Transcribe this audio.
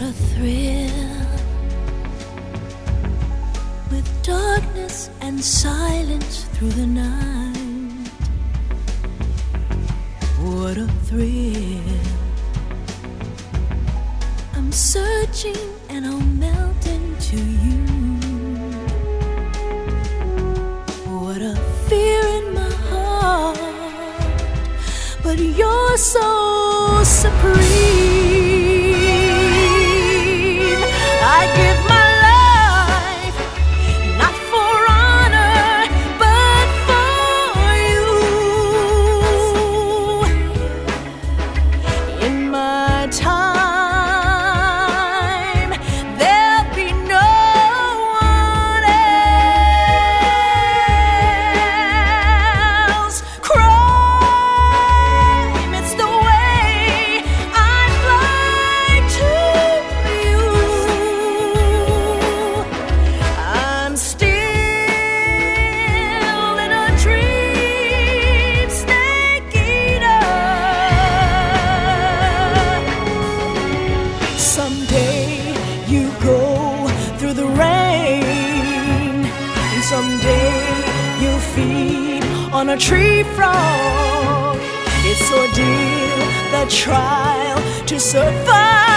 What a thrill with darkness and silence through the night. What a thrill. I'm searching and I'll melt into you. What a fear in my heart, but you're so supreme. Rain, and someday you'll feed on a tree frog. It's ordeal, the trial to survive